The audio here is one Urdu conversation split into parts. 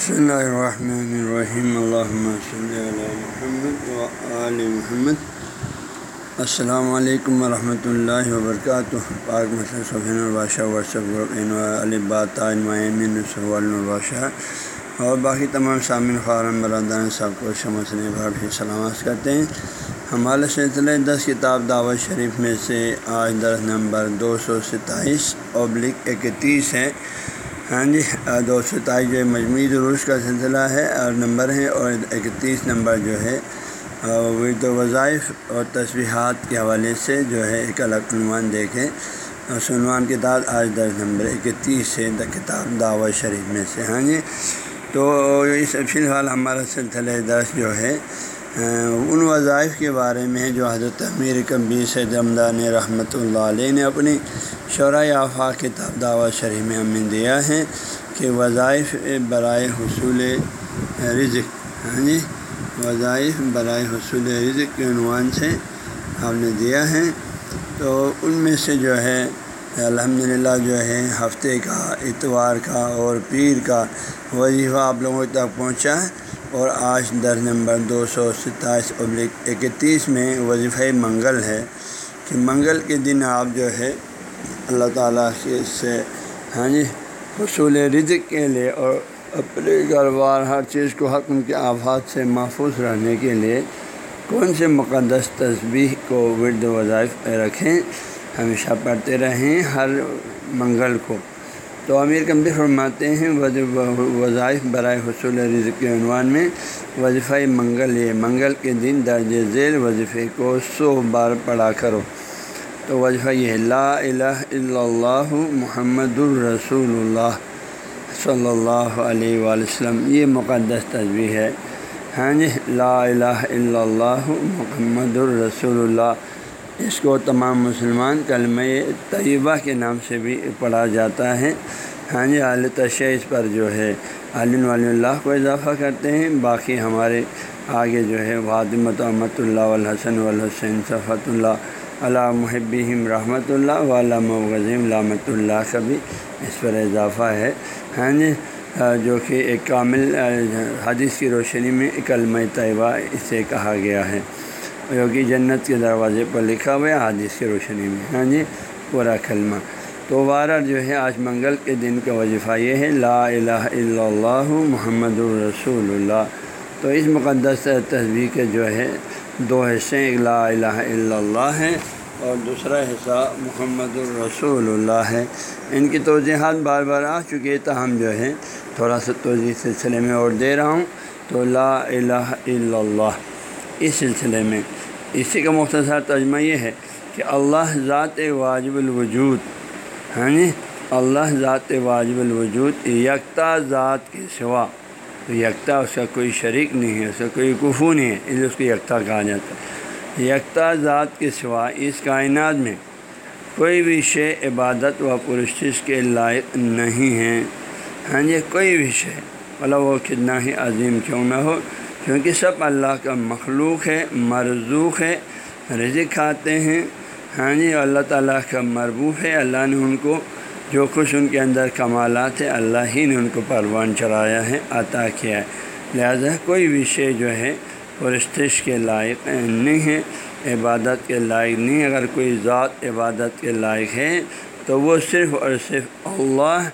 بسم اللہ الرحمن الرحیم اللہم صلی محمد و محمد السلام علیکم ورحمۃ اللہ وبرکاتہ پاک مسلم صفین البادشاہ واٹسپ گروپ البادشاہ اور باقی تمام سامعین خارم برادران سب کو شمسن بھر بھی سلامت کرتے ہیں ہمارے سلسلے دس کتاب دعوت شریف میں سے آج درس نمبر دو سو ستائیس ابلک اکتیس ہے۔ ہاں جی دو سو ستائیس جو ہے مجموعی دروس کا سلسلہ ہے اور نمبر ہے اور اکتیس نمبر جو ہے ورد و وظائف اور تصویحات کے حوالے سے جو ہے ایک الگ عنوان دیکھیں۔ اور سنوان کے بعد آج درس نمبر اکتیس ہے، دا کتاب دعوت شریف میں سے۔ ہاں جی تو اس فی الحال ہمارا سلسلہ درس جو ہے ان وظائف کے بارے میں جو حضرت امیر کبیر سے جمدان رحمۃ اللہ علیہ نے اپنی شعراء آفاق کتاب دعوت شریف میں امین دیا ہے کہ وظائف برائے حصول رزق ہاں جی وظائف برائے حصول رزق کے عنوان سے ہم نے دیا ہے۔ تو ان میں سے جو ہے الحمد للہ جو ہے، ہفتے کا، اتوار کا اور پیر کا وظیفہ آپ لوگوں تک پہنچا ہے۔ اور آج در نمبر دو سو ستائیس ابلک اکتیس میں وظیفہ منگل ہے کہ منگل کے دن آپ جو ہے اللہ تعالیٰ کے سے ہاں جی حصول رزق کے لیے اور اپنے گھر بار ہر چیز کو حق ان کے آفات سے محفوظ رہنے کے لیے کون سے مقدس تصبیح کو ورد وظائف رکھیں؟ ہمیشہ پڑھتے رہیں ہر منگل کو۔ تو امیر کمبی فرماتے ہیں وظائف برائے حصول رزق کے عنوان میں وظیفہ منگل یہ منگل کے دن درج ذیل وظیفے کو سو بار پڑھا کرو۔ تو وظیفہ یہ لا الہ الا اللہ محمد الرسول اللہ صلی اللہ علیہ وآلہ وسلم۔ یہ مقدس تصویر ہے۔ ہاں جی لا الہ الا اللہ محمد الرسول اللہ۔ اس کو تمام مسلمان کلمہ طیبہ کے نام سے بھی پڑھا جاتا ہے۔ ہاں جی عال تشیع اس پر جو ہے علم ولی اللہ کو اضافہ کرتے ہیں۔ باقی ہمارے آگے جو ہے وادمت احمد اللہ الحسن والحسین صفت اللہ علام محبیم رحمۃ اللہ علامہ وظیم لامۃ اللہ کا بھی اس پر اضافہ ہے۔ ہاں جی جو کہ ایک کامل حدیث کی روشنی میں کلمہ طیبہ اسے کہا گیا ہے۔ جو کہ جنت کے دروازے پر لکھا ہوا ہے حادث کی روشنی میں۔ ہاں جی پورا کلمہ۔ تو بارہ جو ہے، آج منگل کے دن کا وظیفہ یہ ہے، لا الہ الا اللہ محمد الرسول اللہ۔ تو اس مقدس تصویر کے جو ہے، دو حصے ایک لا الہ الا اللہ ہے اور دوسرا حصہ محمد الرسول اللہ ہے۔ ان کی توضیحات بار بار آ چکی ہے تاہم جو ہے، تھوڑا سا توضیح سلسلے میں اور دے رہا ہوں۔ تو لا الہ الا اللہ، اس سلسلے میں۔ اسی کا مختصر ترجمہ یہ ہے کہ اللہ ذات واجب الوجود ہاں جی اللہ ذات واجب الوجود، یکتا ذات کے سوا۔ یکتا اس کا کوئی شریک نہیں ہے، اس کا کوئی کفو نہیں ہے، اس لیے اس کو یکتا کہا جاتا ہے۔ یکتا ذات کے سوا اس کائنات میں کوئی بھی شے عبادت و پرشش کے لائق نہیں ہے۔ ہاں جی کوئی بھی شے مطلب وہ کتنا ہی عظیم کیوں نہ ہو کیونکہ سب اللہ کا مخلوق ہے، مرزوق ہے، رزق کھاتے ہیں۔ ہاں جی اللہ تعالیٰ کا مربوف ہے۔ اللہ نے ان کو جو کچھ ان کے اندر کمالات ہیں، اللہ ہی نے ان کو پروان چڑھایا ہے، عطا کیا ہے۔ لہذا کوئی بھی شے جو ہے، پرستش کے لائق نہیں ہے، عبادت کے لائق نہیں اگر کوئی ذات عبادت کے لائق ہے، تو وہ صرف اور صرف اللہ،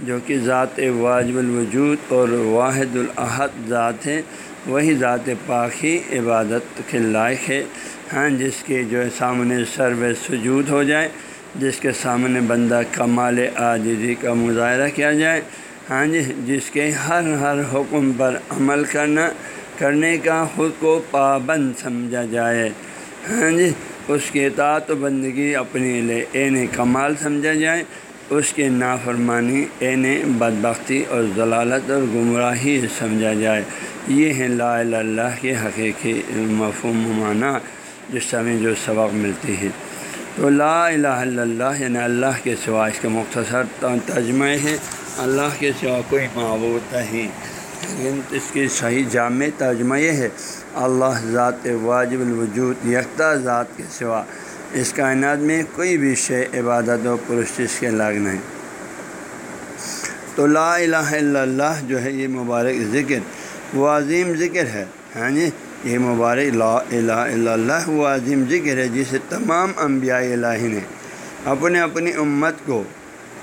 جو کہ ذات واجب الوجود اور واحد الاحد ذات ہے وہی ذات پاک ہی عبادت کے لائق ہے ہاں جس کے جو ہے سامنے سرو سجود ہو جائے، جس کے سامنے بندہ کمال عاجزی کا مظاہرہ کیا جائے ہاں جی جس کے ہر ہر حکم پر عمل کرنا، کرنے کا خود کو پابند سمجھا جائے ہاں جی اس کے اطاعت و بندگی اپنے لیے عین کمال سمجھا جائے اس کے نافرمانی عین بدبختی اور ضلالت اور گمراہی سمجھا جائے۔ یہ ہے لا اللہ کے حقیقی مفہوم معنی جس ہمیں جو سبق ملتی ہے تو لا الہ الا اللہ یعنی اللہ کے سوا اس کا مختصر ترجمہ ہے اللہ کے سوا کوئی معبود نہیں۔ لیکن اس کی صحیح جامع ترجمہ یہ ہے، اللہ ذات واجب الوجود، یکتا ذات کے سوا۔ اس کائنات میں کوئی بھی شے عبادت و پرستش کے لاگ نہیں۔ تو لا الہ الا اللہ جو ہے یہ مبارک ذکر، وہ عظیم ذکر ہے۔ ہاں جی؟ یہ مبارک لا الہ الا اللہ وہ عظیم ذکر ہے جسے تمام انبیاء الہی نے اپنے اپنی امت کو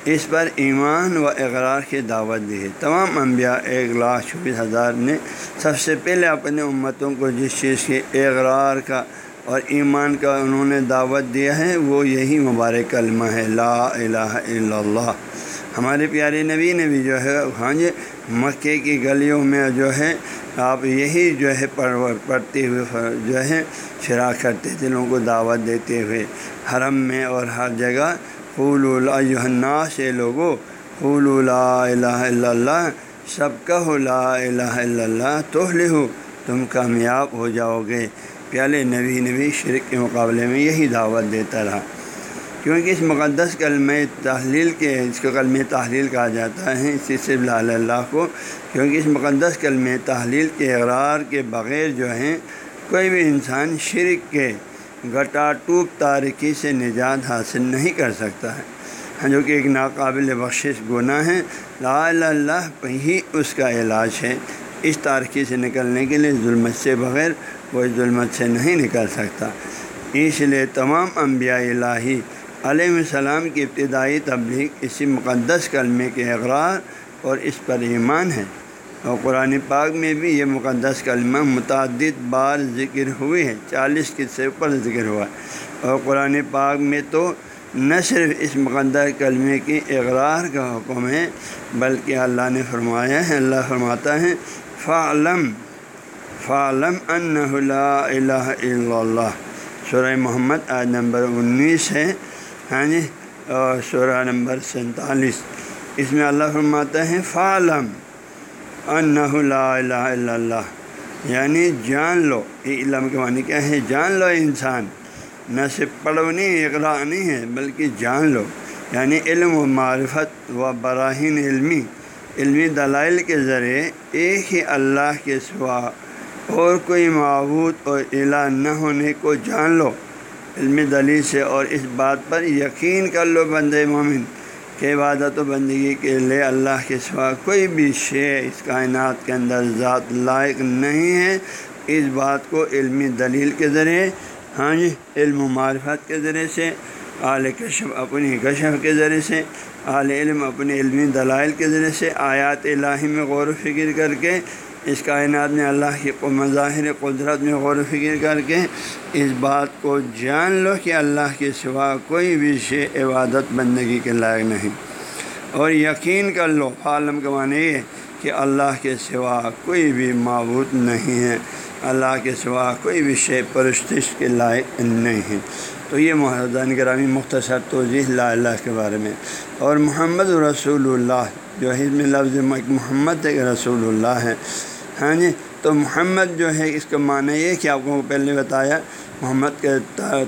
اس پر ایمان و اقرار کی دعوت دی ہے۔ تمام انبیاء ایک لاکھ چوبیس ہزار نے سب سے پہلے اپنے امتوں کو جس چیز کے اقرار کا اور ایمان کا انہوں نے دعوت دیا ہے، وہ یہی مبارک کلمہ ہے، لا الہ الا اللہ۔ ہمارے پیارے نبی نے بھی جو ہے ہاں جی مکے کی گلیوں میں جو ہے، آپ یہی جو ہے پڑھتے ہوئے جو ہے شراک کرتے تھے، لوگوں کو دعوت دیتے ہوئے۔ حرم میں اور ہر جگہ پھول اللہ سے لوگو پھول لا الہ الا اللہ، سب کا لا الہ الا اللہ، تو لہو، تم کامیاب ہو جاؤ گے۔ پیالے نبی نبی شرک کے مقابلے میں یہی دعوت دیتا رہا۔ کیونکہ اس مقدس کلم تحلیل کے اس کو کلم تحلیل کہا جاتا ہے اسی سے اللہ کو۔ کیونکہ اس مقدس کلم تحلیل کے اقرار کے بغیر جو ہیں کوئی بھی انسان شرک کے گٹا ٹوپ تاریکی سے نجات حاصل نہیں کر سکتا ہے۔ ہاں، جو کہ ایک ناقابل بخشش گناہ ہے۔ لا اللہ ہی اس کا علاج ہے۔ اس تاریخی سے نکلنے کے لیے ظلمت سے بغیر وہ ظلمت سے نہیں نکل سکتا۔ اس لیے تمام انبیاء الہی علیہ السلام کی ابتدائی تبلیغ اسی مقدس کلمے کے اقرار اور اس پر ایمان ہے۔ اور قرآن پاک میں بھی یہ مقدس کلمہ متعدد بار ذکر ہوئی ہے چالیس کے سے اوپر ذکر ہوا۔ ہے اور قرآن پاک میں تو نہ صرف اس مقدس کلمے کی اقرار کا حکم ہے، بلکہ اللہ نے فرمایا ہے، اللہ فرماتا ہے فعلم فعلم ان لا الہ الا اللہ سورہ محمد آج نمبر انیس ہے ہاں جی؟ اور شعرا نمبر سینتالیس۔ اس میں اللہ فرماتا ہے، فعلم ان لا الہ الا اللہ یعنی جان لو، یہ علم کے معنی کیا ہے؟ جان لو انسان۔ نہ صرف پڑھو نہیں اقرا نہیں ہے، بلکہ جان لو۔ یعنی علم و معرفت و براہین علمی علمی دلائل کے ذریعے ایک ہی اللہ کے سوا اور کوئی معبود اور الہ نہ ہونے کو جان لو۔ علمی دلیل سے اور اس بات پر یقین کر لو بند مومن کہ عبادت و بندگی کے لیے اللہ کے سوا کوئی بھی شے اس کائنات کے اندر ذات لائق نہیں ہے۔ اس بات کو علمی دلیل کے ذریعے ہاں جی علم و معرفت کے ذریعے سے اعلی کشف اپنی کشف کے ذریعے سے اعلی علم اپنے علمی دلائل کے ذریعے سے، آیات الہی میں غور و فکر کر کے اس کائنات میں اللہ کی مظاہر قدرت میں غور و فکر کر کے اس بات کو جان لو کہ اللہ کے سوا کوئی بھی شے عبادت بندگی کے لائق نہیں۔ اور یقین کر لو، عالم کا معنی یہ کہ اللہ کے سوا کوئی بھی معبود نہیں ہے۔ اللہ کے سوا کوئی بھی شے پرستش کے لائق نہیں ہے۔ تو یہ محرضان گرامی مختصر توضیح لا اللہ کے بارے میں۔ اور محمد رسول اللہ جو ہے میں لفظ محمد رسول اللہ ہے۔ ہاں جی تو محمد جو ہے، اس کا معنی یہ کہ آپ کو پہلے بتایا، محمد کے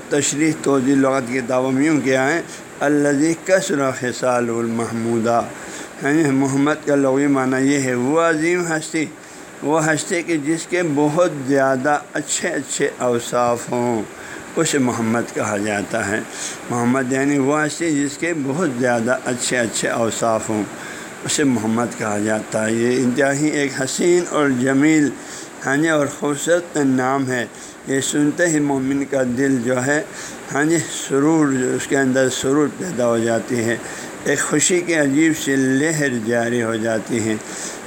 تشریح توضیع لغت کی تعوام یوں کیا ہے الزی کثر خصال المحمودہ ہاں جی محمد کا لغوی معنی یہ ہے، وہ عظیم ہستی، وہ ہستی کہ جس کے بہت زیادہ اچھے اچھے اوصاف ہوں۔ اسے محمد کہا جاتا ہے۔ محمد یعنی وہ ہستی جس کے بہت زیادہ اچھے اچھے اوصاف ہوں۔ اسے محمد کہا جاتا ہے۔ یہ انتہائی ایک حسین اور جمیل ہاں جی اور خوبصورت نام ہے۔ یہ سنتے ہی مومن کا دل جو ہے ہاں جی سرور، اس کے اندر سرور پیدا ہو جاتی ہے۔ ایک خوشی کے عجیب سی لہر جاری ہو جاتی ہے۔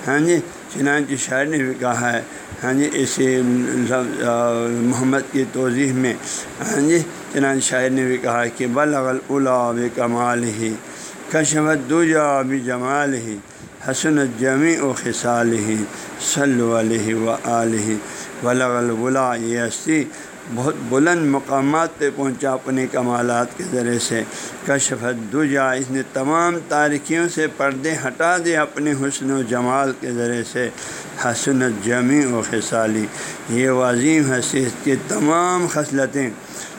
ہاں جی چنانچہ شاعر نے بھی کہا ہے ہاں جی اسی محمد کی توضیح میں ہاں جی چنانچہ شاعر نے بھی کہا کہ بلغل الاؤ کمال ہی کشمت دوجا بھی جمال ہی حسن جمی و خصال ہی صلی علیہ و علیہ ولغ البلا یہ ہستی بہت بلند مقامات پہ پہنچا اپنے کمالات کے ذریعے سے۔ کشفت دوجا اس نے تمام تاریکیوں سے پردے ہٹا دے اپنے حسن و جمال کے ذریعے سے۔ حسنت جمی و خصالی یہ وظیم حیثیت کی تمام خصلتیں،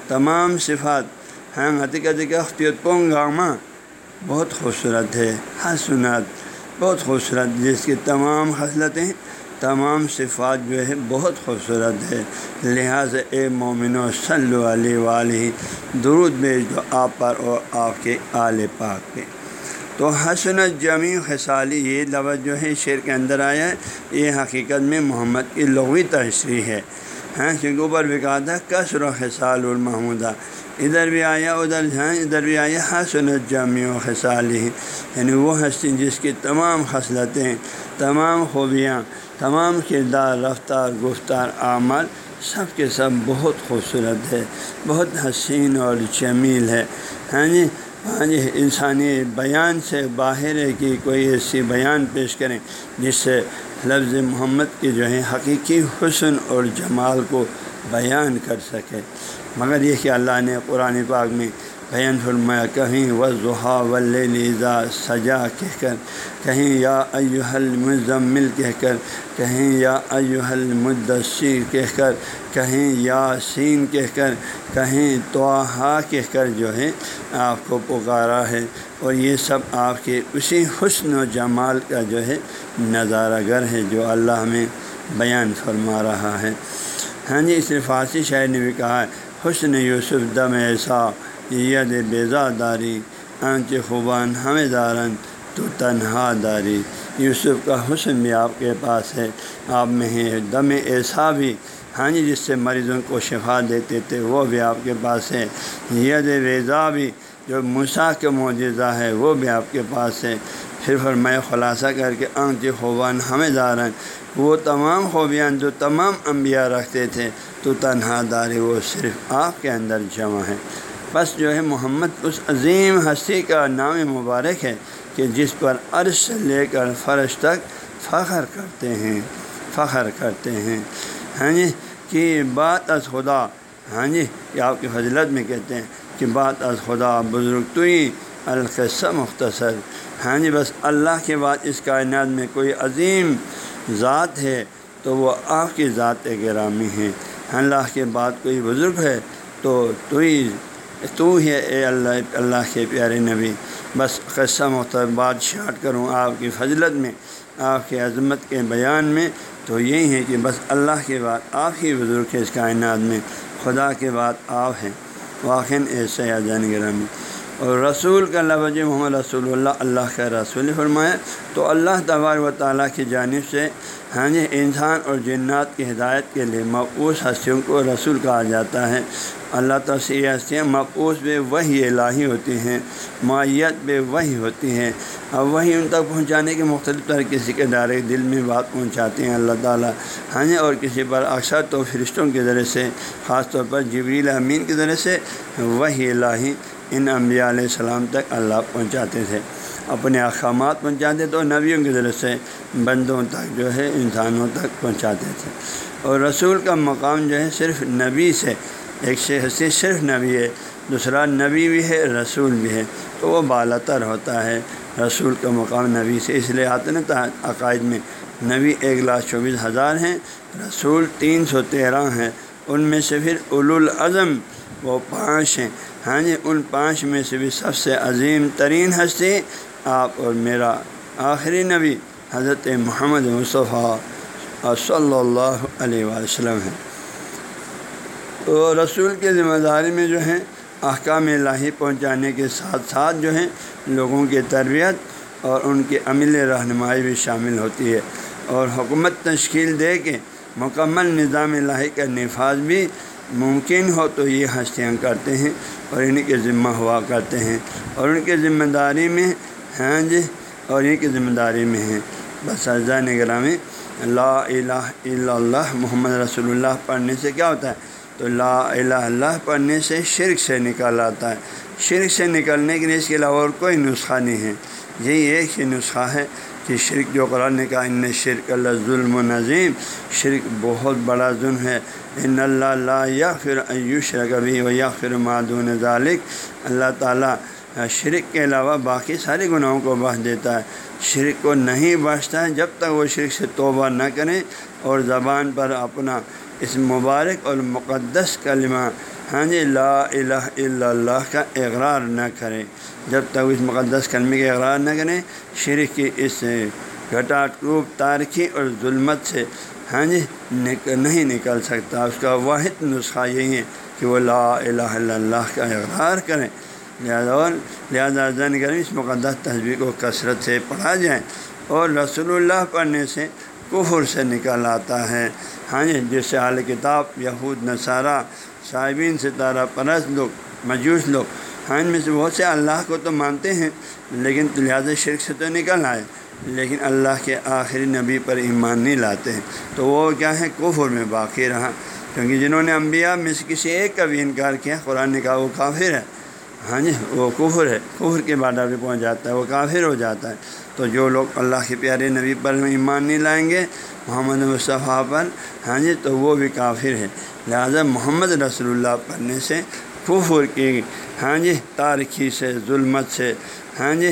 تمام صفات ہیں حقیقت اختیت پونگامہ بہت خوبصورت ہے۔ ہاں، حسنت بہت خوبصورت۔ جس کی تمام خصلتیں تمام صفات جو ہے بہت خوبصورت ہے۔ لہٰذا اے مومن و صلی علیہ ولی درود بھیج دو آپ پر اور آپ کے آل پاک پہ۔ تو حسن جمی خسالی یہ لفظ جو ہے، شعر کے اندر آیا ہے۔ یہ حقیقت میں محمد کی لغوی تشریح ہے۔ ہاں کیونکہ اوپر بھی کہا تھا کثر و خسال المحمودہ۔ ادھر بھی آیا، ادھر ہاں ادھر بھی آیا۔ ہاں، حسن جمی و خسالی یعنی وہ ہستی جس کی تمام خصلتیں، تمام خوبیاں، تمام کردار، رفتار، گفتار، اعمال سب کے سب بہت خوبصورت ہے۔ بہت حسین اور جمیل ہے۔ ہاں جی؟ ہاں جی انسانی بیان سے باہر ہے کہ کوئی ایسی بیان پیش کریں جس سے لفظ محمد کی جو ہے حقیقی حسن اور جمال کو بیان کر سکے۔ مگر یہ کہ اللہ نے قرآن پاک میں بیان فرمایا، کہیں و ظہا ولیزا سجا کہہ کر، کہیں یا ایوہل مزمل کہہ کر، کہیں یا ایوہل مدثر کہہ کر، کہیں یا سین کہہ کر، کہیں توحا کہہ کر جو ہے آپ کو پکارا ہے۔ اور یہ سب آپ کے اسی حسن و جمال کا جو ہے نظارہ گر ہے جو اللہ میں بیان فرما رہا ہے۔ ہاں جی اس نے فارسی شاعر نے بھی کہا ہے، حسن یوسف دم ایسا ید بیزا داری آنچ خوبان ہمیں دارن، تو تنہا داری۔ یوسف کا حسن بھی آپ کے پاس ہے، آپ میں ہے دم ایسا بھی ہاں جی جس سے مریضوں کو شفا دیتے تھے، وہ بھی آپ کے پاس ہے۔ ید ویزا بھی، جو مسا کے معجزہ ہے، وہ بھی آپ کے پاس ہے۔ پھر پھر میں خلاصہ کر کے آنچ خوبان ہمیں دارن۔ وہ تمام خوبیاں جو تمام انبیاء رکھتے تھے تو تنہا داری وہ صرف آپ کے اندر جمع ہے۔ بس جو ہے محمد اس عظیم ہستی کا نام مبارک ہے کہ جس پر عرش سے لے کر فرش تک فخر کرتے ہیں، فخر کرتے ہیں۔ ہاں جی کہ بات از خدا۔ ہاں جی کہ آپ کی فضلت میں کہتے ہیں کہ بات از خدا، بزرگ توئی القصہ مختصر۔ ہاں جی بس اللہ کے بعد اس کائنات میں کوئی عظیم ذات ہے تو وہ آپ کی ذات گرامی ہے اللہ کے بعد کوئی بزرگ ہے تو توئی تو ہی اے اللہ اللہ کے پیارے نبی۔ بس قصہ محتر بات شاٹ کروں آپ کی فضلت میں، آپ کی عظمت کے بیان میں۔ تو یہی ہے کہ بس اللہ کے بعد آپ ہی بزرگ ہے اس کائنات میں۔ خدا کے بعد آپ ہیں۔ واقع ایسے جان گرامی۔ اور رسول کا لفظ محمد رسول اللہ اللہ کا رسول فرمایا، تو اللہ تبار و تعالیٰ کی جانب سے ہاں جی انسان اور جنات کی ہدایت کے لیے مقبوض ہستیوں کو رسول کہا جاتا ہے۔ اللہ تعالیٰ ہستیاں مقبوض بے وہی الہی ہوتی ہیں معیت بے وہی ہوتی ہیں۔ اب وہی ان تک پہنچانے کے مختلف طرح کسی کے دائرے دل میں بات پہنچاتے ہیں۔ اللہ تعالیٰ ہاں جی اور کسی پر اکثر تو فرشتوں کے ذریعے سے، خاص طور پر جبریل امین کے ذریعے سے وہی الہی ان انبیاء علیہ السلام تک اللہ پہنچاتے تھے۔ اپنے احکامات پہنچاتے تو نبیوں کے ذریعے سے بندوں تک جو ہے انسانوں تک پہنچاتے تھے۔ اور رسول کا مقام جو ہے صرف نبی سے، ایک شخصی صرف نبی ہے، دوسرا نبی بھی ہے، رسول بھی ہے۔ تو وہ بالا تر ہوتا ہے۔ رسول کا مقام نبی سے، اس لیے آتے نا عقائد میں، نبی ایک لاکھ چوبیس ہزار ہیں، رسول تین سو تیرہ ہیں۔ ان میں سے پھر الاظم وہ پانچ ہیں۔ ہاں جی ان پانچ میں سے بھی سب سے عظیم ترین ہستی آپ اور میرا آخری نبی حضرت محمد مصطفیٰ صلی اللہ علیہ وسلم ہے تو رسول کے ذمہ داری میں جو ہے احکام الہی پہنچانے کے ساتھ ساتھ جو ہے لوگوں کی تربیت اور ان کی عمل رہنمائی بھی شامل ہوتی ہے۔ اور حکومت تشکیل دے کے مکمل نظام الہی کا نفاذ بھی ممکن ہو تو یہ ہستیاں کرتے ہیں اور ان کے ذمہ ہوا کرتے ہیں اور ان کے ذمہ داری میں ہیں جی اور ان کی ذمہ داری میں ہیں۔ بس اجزا نگرامی لا الہ الا اللہ محمد رسول اللہ پڑھنے سے کیا ہوتا ہے؟ تو لا الہ اللہ پڑھنے سے شرک سے نکال آتا ہے۔ شرک سے نکلنے کے لیے اس کے علاوہ اور کوئی نسخہ نہیں ہے۔ یہی ایک ہی نسخہ ہے۔ کہ شرک جو قرآن نے کہا، ان شرک اللہ ظلم و نظیم شرک بہت بڑا ظلم ہے۔ ان اللہ لا یا پھر ایوش کبھی و یا پھر معدون ذالک اللہ تعالیٰ شرک کے علاوہ باقی سارے گناہوں کو بہ دیتا ہے۔ شرک کو نہیں بچتا ہے جب تک وہ شرک سے توبہ نہ کریں اور زبان پر اپنا اس مبارک اور مقدس کلمہ ہاں جی لا الہ الا اللہ کا اقرار نہ کریں جب تک اس مقدس کلمے کا اقرار نہ کریں شرک کی اس گھٹا ٹوب تارکی اور ظلمت سے ہاں جی نہیں نکل سکتا۔ اس کا واحد نسخہ یہی ہے کہ وہ لا الہ الا اللہ کا اقرار کریں لہٰذا اور لہٰذا زن کریں اس مقدس تصویر کو کثرت سے پڑھا جائے اور رسول اللہ پڑھنے سے کفر سے نکل آتا ہے۔ ہاں جی جس سے اعلی کتاب، یہود، نصارہ صاحبین ستارہ پرست لوگ، مجوس لوگ۔ ہاں ان میں سے بہت سے اللہ کو تو مانتے ہیں، لیکن لہٰذا شرک سے تو نکل آئے۔ لیکن اللہ کے آخری نبی پر ایمان نہیں لاتے ہیں۔ تو وہ کیا ہے؟ کفر میں باقی رہا۔ کیونکہ جنہوں نے انبیاء میں سے کسی ایک کا بھی انکار کیا، قرآن نے کہا وہ کافر ہے۔ ہاں جی وہ کفر ہے۔ کفر کے بادہ پہ پہنچ جاتا ہے، وہ کافر ہو جاتا ہے۔ تو جو لوگ اللہ کے پیارے نبی پر ایمان نہیں لائیں گے، محمد مصطفیٰ پر ہاں جی تو وہ بھی کافر ہے۔ لہذا محمد رسول اللہ پڑھنے سے کفر کی ہاں جی تاریخی سے، ظلمت سے ہاں جی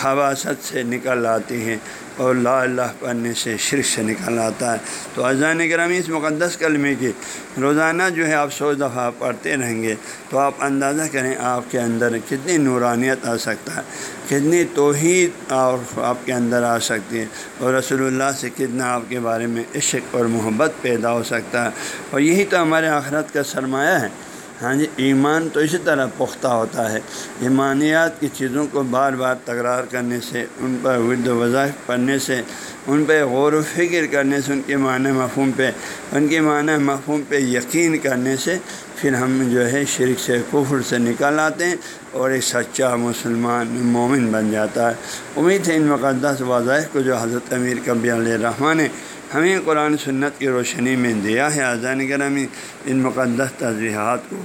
خواصت سے نکل آتی ہیں اور لا اللہ پڑھنے سے شرک سے نکل آتا ہے۔ تو اذان گرامی اس مقدس کلمے کی روزانہ جو ہے آپ سو دفعہ پڑھتے رہیں گے۔ تو آپ اندازہ کریں آپ کے اندر کتنی نورانیت آ سکتا ہے، کتنی توحید اور آپ کے اندر آ سکتی ہے اور رسول اللہ سے کتنا آپ کے بارے میں عشق اور محبت پیدا ہو سکتا ہے۔ اور یہی تو ہمارے آخرت کا سرمایہ ہے۔ ہاں جی ایمان تو اسی طرح پختہ ہوتا ہے۔ ایمانیات کی چیزوں کو بار بار تکرار کرنے سے، ان پر ورد و وظائف پڑھنے سے، ان پہ غور و فکر کرنے سے، ان کے معنی مفہوم پہ، ان کے معنی مفہوم پہ یقین کرنے سے پھر ہم جو ہے شرک سے، کفر سے نکال آتے ہیں اور ایک سچا مسلمان مومن بن جاتا ہے۔ امید ہے ان مقدس وظائف کو جو حضرت امیر کبی علیہ الرحمٰن نے ہمیں قرآن سنت کی روشنی میں دیا ہے۔ آزان گرامی ان مقدس تجزیحات کو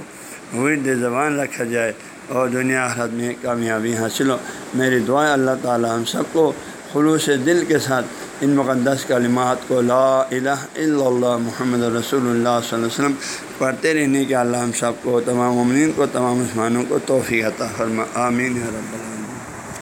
ورد زبان رکھا جائے اور دنیا حد میں کامیابی حاصل ہو۔ میری دعائیں اللہ تعالی ہم سب کو خلوص دل کے ساتھ ان مقدس کلمات کو لا الہ الا اللہ محمد رسول اللہ صلی اللہ علیہ وسلم پڑھتے رہنے کے اللہ ہم سب کو، تمام ممنین کو، تمام مسلمانوں کو توفیع عطا فرما۔ آمین رب اللہ